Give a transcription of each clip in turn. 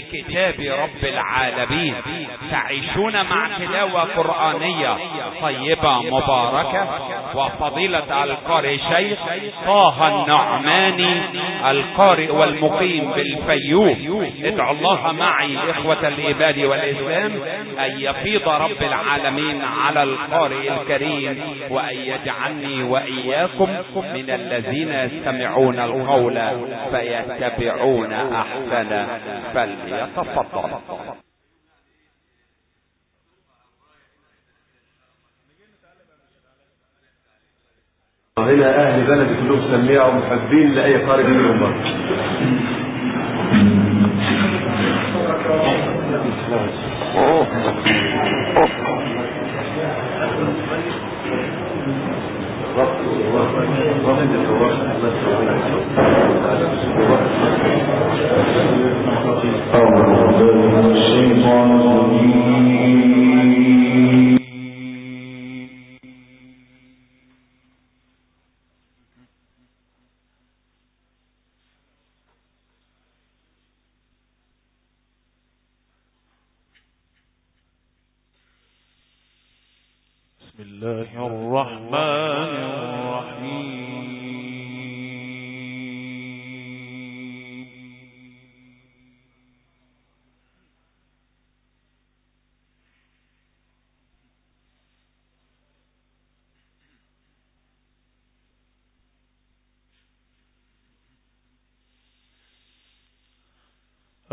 بكتاب رب العالمين. تعيشون مع تلاوة قرآنية طيبة مباركة. وفضيلة القارئ شيخ طه النعماني القارئ والمقيم بالفيوم. ادعوا الله معي إخوة الإباد والإسلام أن يفيض رب العالمين على القارئ الكريم وأن يجعلني وإياكم من الذين يستمعون القول فيتبعون أحسن فليتفضل هنا أهل بلد كلهم سميعة ومحبين لأي قارئ منهم برضه بسم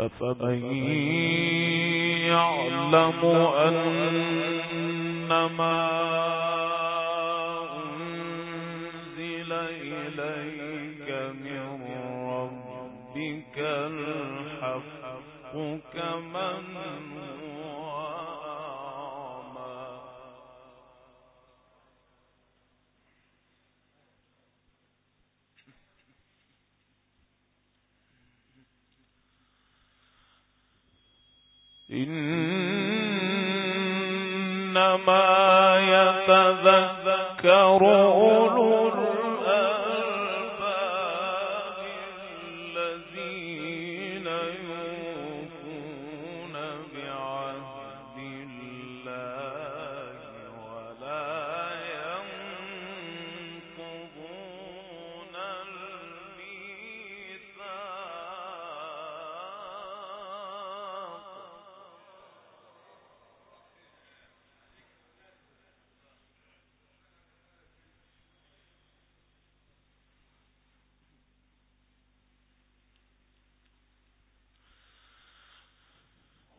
أفمن يعلم أنما أنزل إليك من ربك الحق كمن هو إنما يتذكر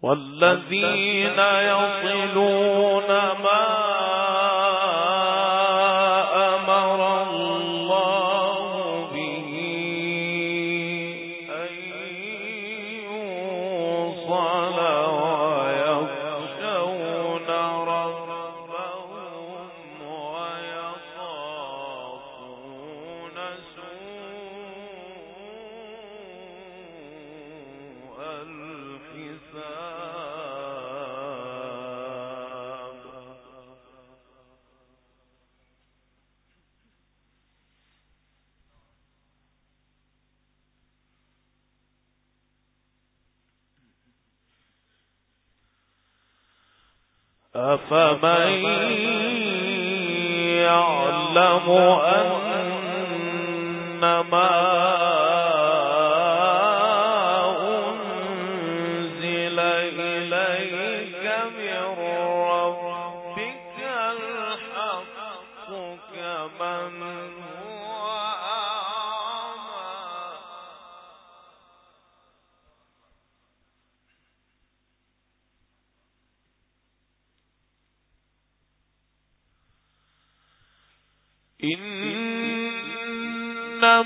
والذين يصلون ما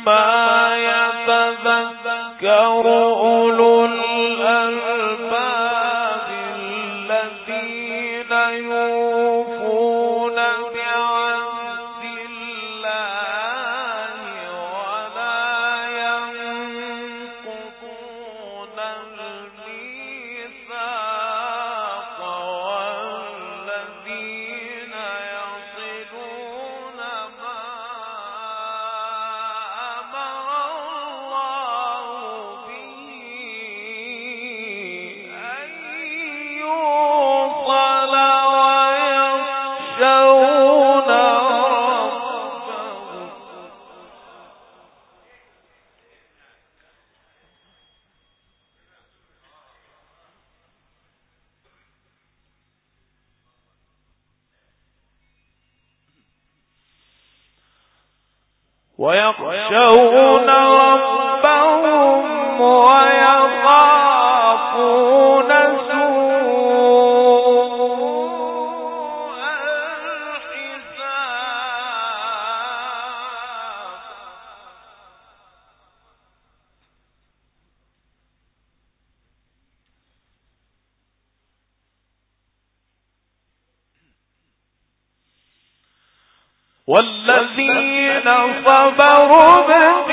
إنما يتذكر أولو ربك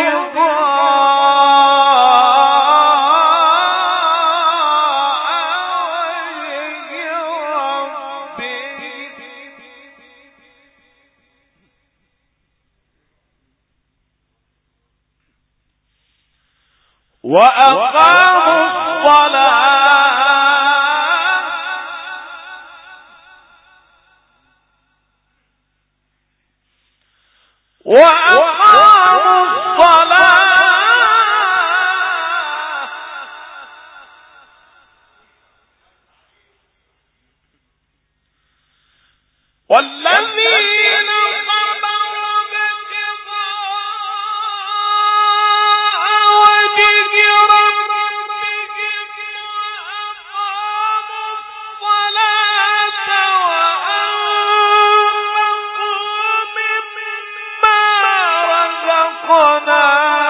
خلقنا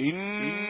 إن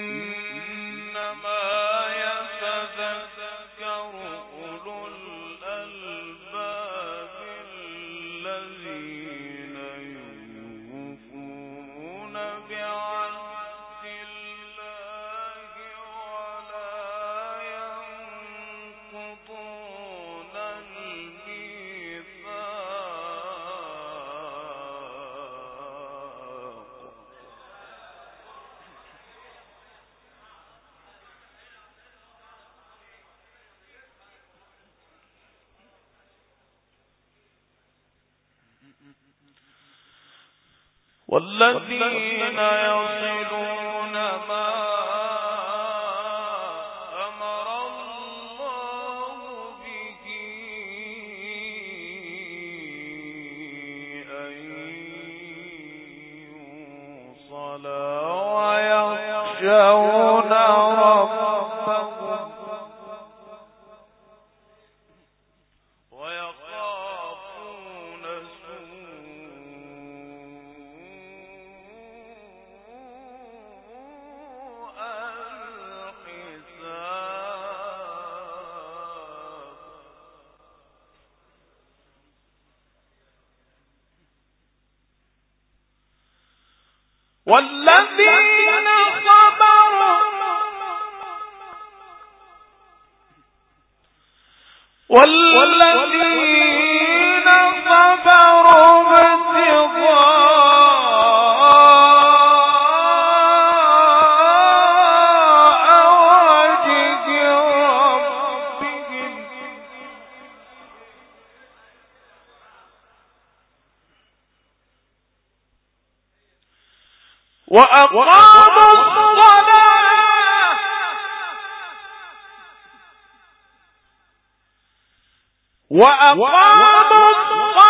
والذين يصلون ما وأقام الصلاة. وأقام الصلاة.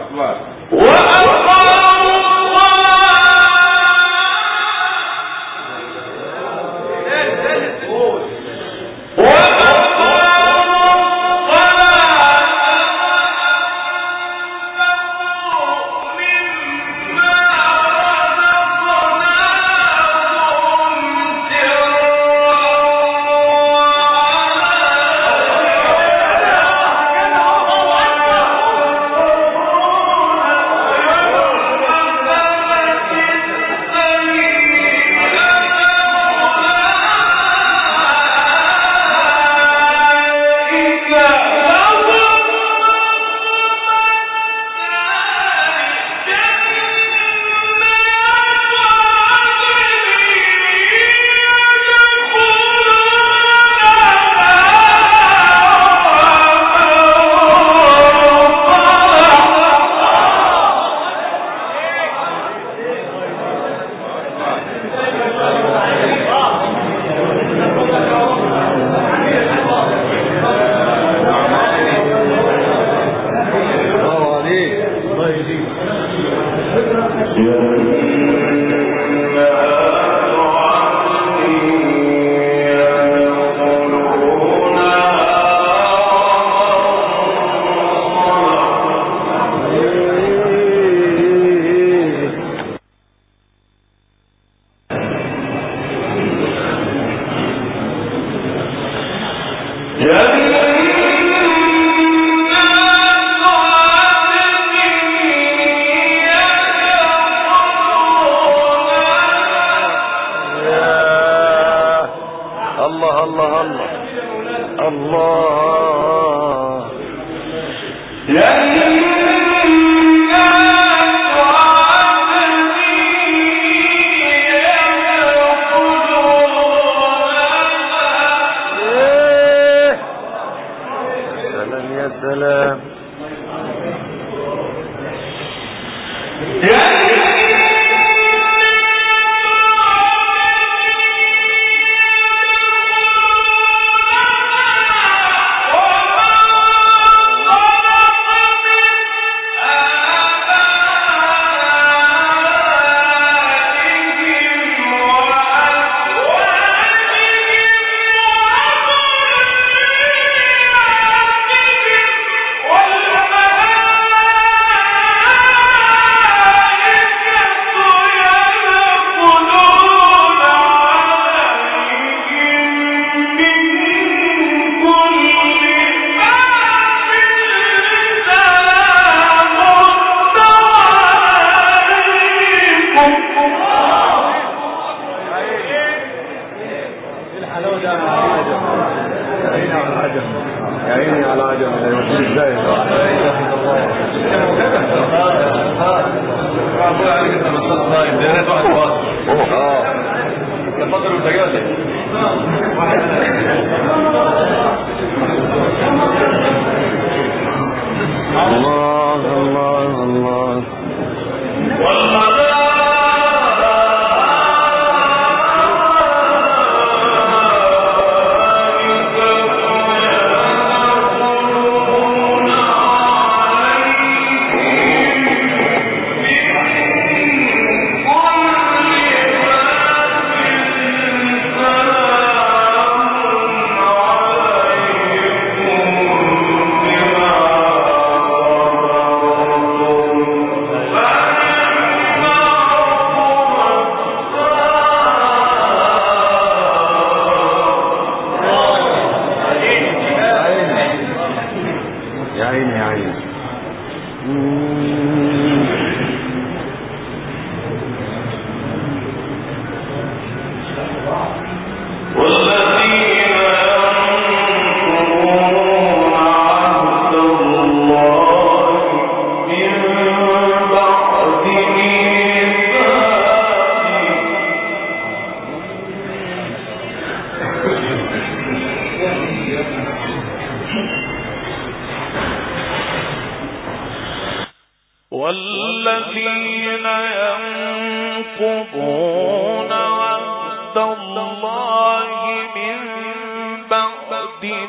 أكبر سلام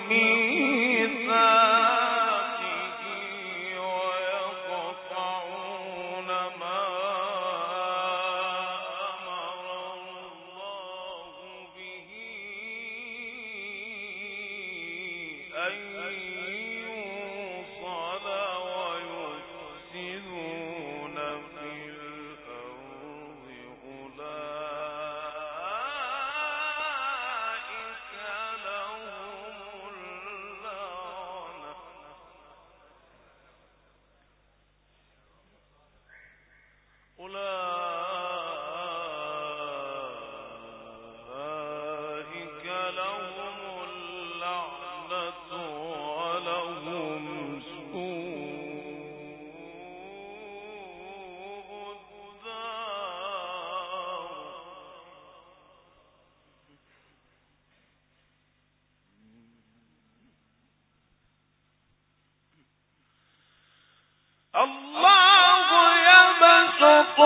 بعد الله يبسط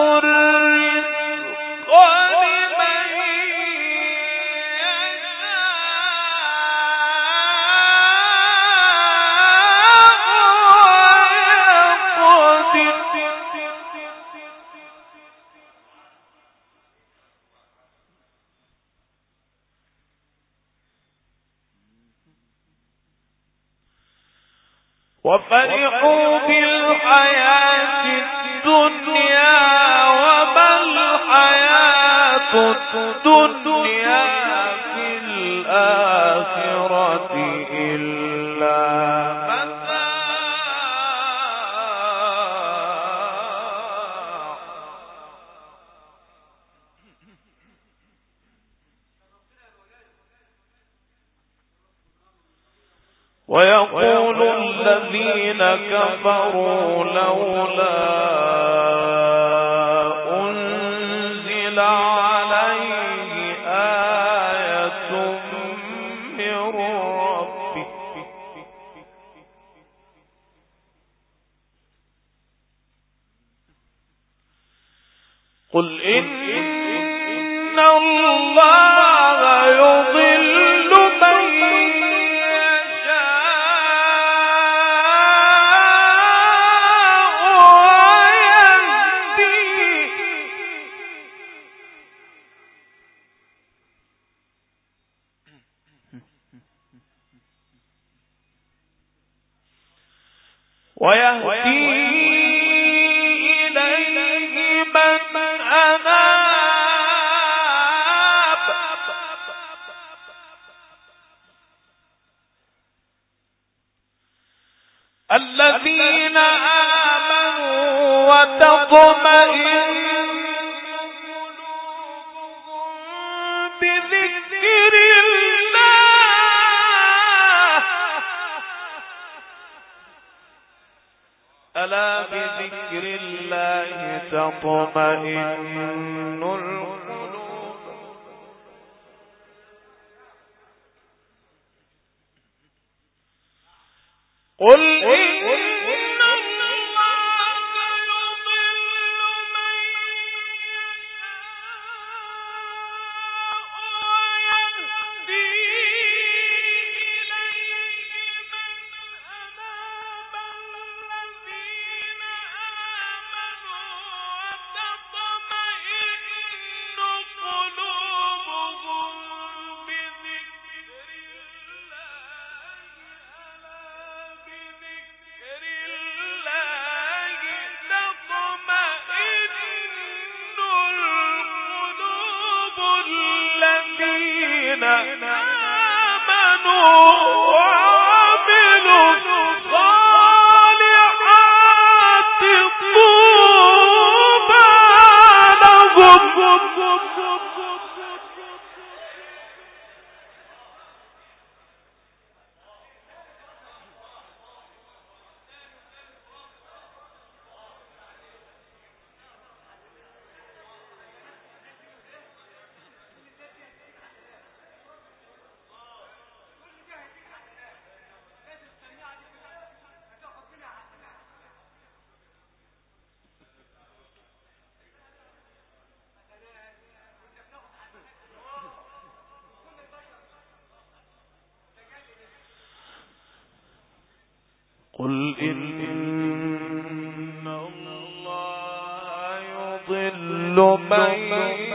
ويقول الذين كفروا لولا الذين آمنوا وتطمئن بذكر الله ألا بذكر الله تطمئن قل إن الله يضل من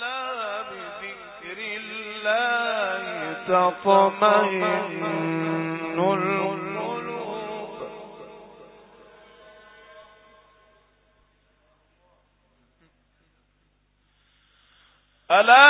ألا بذكر الله تطمئن القلوب. ألا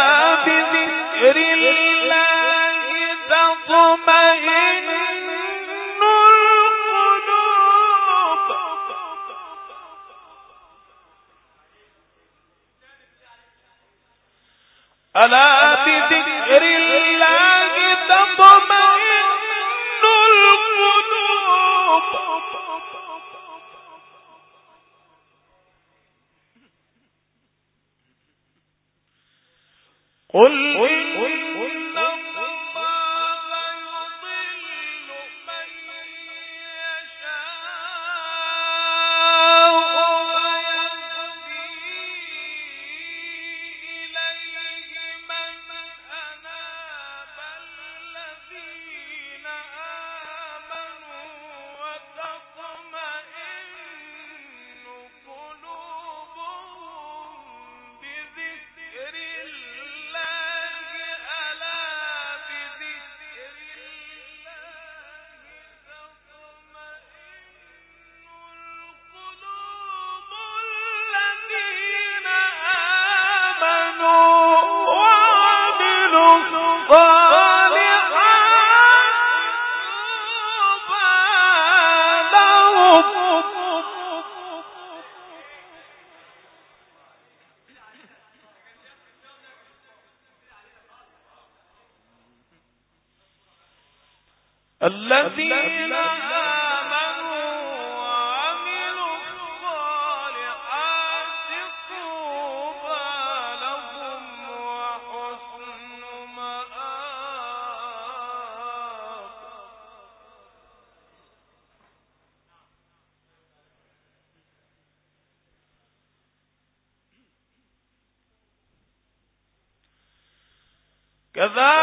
كذلك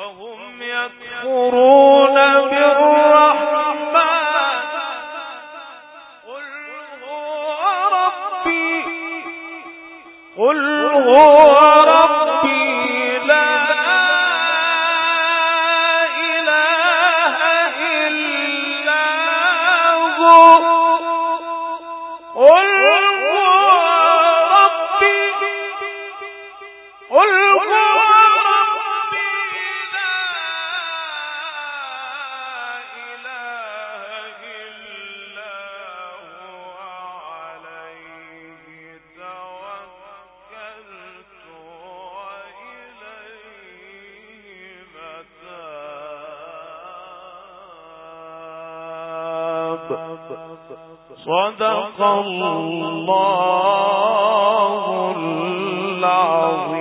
وهم يكفرون بالرحمن. قل هو ربي. قل هو الله العظيم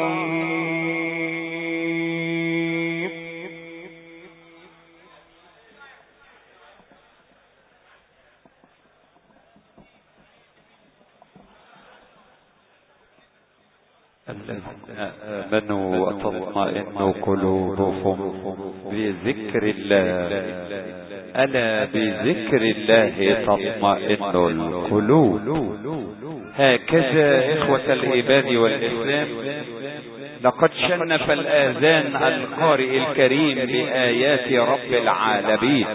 الذين آمنوا وتطمئن قلوبهم بذكر الله. ألا بذكر الله تطمئن القلوب. هكذا إخوة الإيمان والإسلام لقد شنف الآذان القارئ الكريم بآيات رب العالمين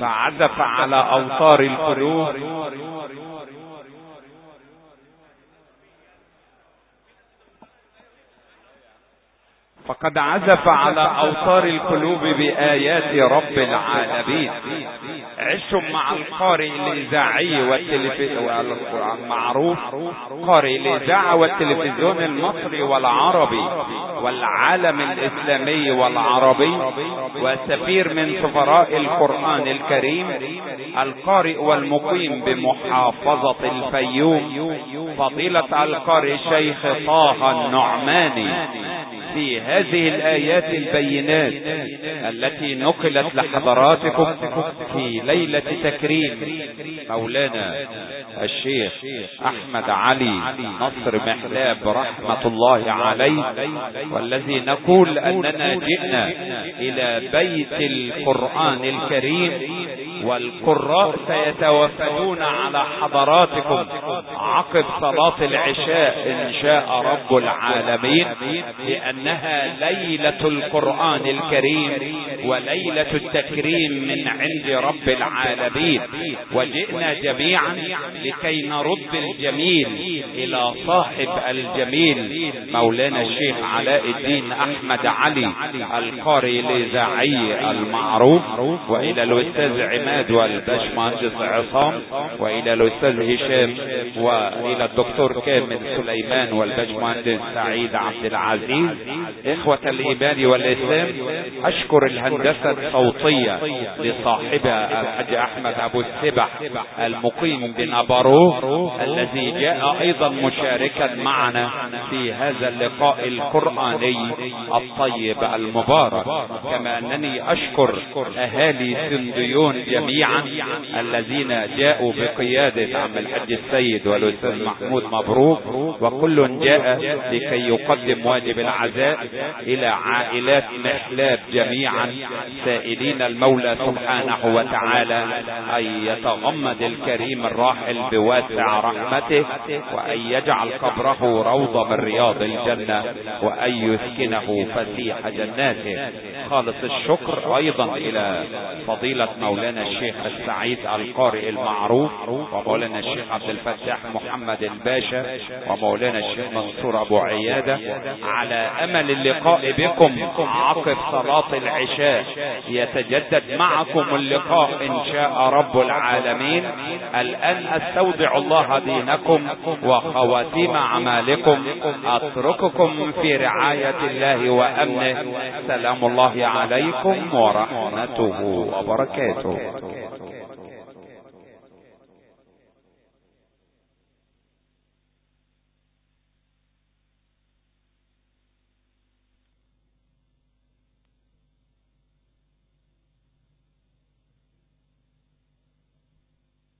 فعزف على أوتار القلوب فقد عزف على أوتار القلوب بآيات رب العالمين. عشتم مع القارئ الإذاعي والتلفزيون المعروف قارئ الإذاعة والتلفزيون المصري والعربي والعالم الإسلامي والعربي وسفير من سفراء القرآن الكريم القارئ والمقيم بمحافظة الفيوم فضيلة القارئ شيخ طه النعماني. في هذه الآيات البينات التي نقلت لحضراتكم في ليلة تكريم مولانا الشيخ أحمد علي نصر محلاب رحمة الله عليه والذي نقول أننا جئنا إلى بيت القرآن الكريم والقراء سيتوفدون على حضراتكم. عقب صلاة العشاء إن شاء رب العالمين لأنها ليلة القرآن الكريم وليلة التكريم من عند رب العالمين. وجئنا جميعا لكي نرد الجميل إلى صاحب الجميل مولانا الشيخ علاء الدين أحمد علي القارئ الإذاعي المعروف. وإلى الأستاذ عماد والباشمهندس عصام وإلى الأستاذ هشام وإلى الدكتور كامل سليمان والباشمهندس سعيد عبد العزيز. إخوة الإيمان والإسلام أشكر الهندسة الصوتية لصاحبها الحاج أحمد أبو السبع المقيم بنبارو الذي جاء أيضا مشاركا معنا في هذا اللقاء القرآني الطيب المبارك. كما أنني أشكر أهالي سنديون جميعا الذين جاءوا بقيادة عم الحج السيد والأستاذ محمود مبروك وكل جاء لكي يقدم واجب العزاء إلى عائلات محلاب جميعا سائلين المولى سبحانه وتعالى أن يتغمد الكريم الراحل بواسع رحمته وأن يجعل قبره روضة من رياض الجنة وأن يسكنه فسيح جناته. خالص الشكر أيضا إلى فضيلة مولانا الشيخ السعيد القارئ المعروف ومولانا الشيخ عبد الفتاح محمد الباشا ومولانا الشيخ منصور أبو عيادة على أمل اللقاء بكم عقب صلاة العشاء. يتجدد معكم اللقاء إن شاء رب العالمين. الآن أستودع الله دينكم وخواتيم أعمالكم. أترككم في رعاية الله وأمنه. سلام الله عليكم ورحمته وبركاته. Perché?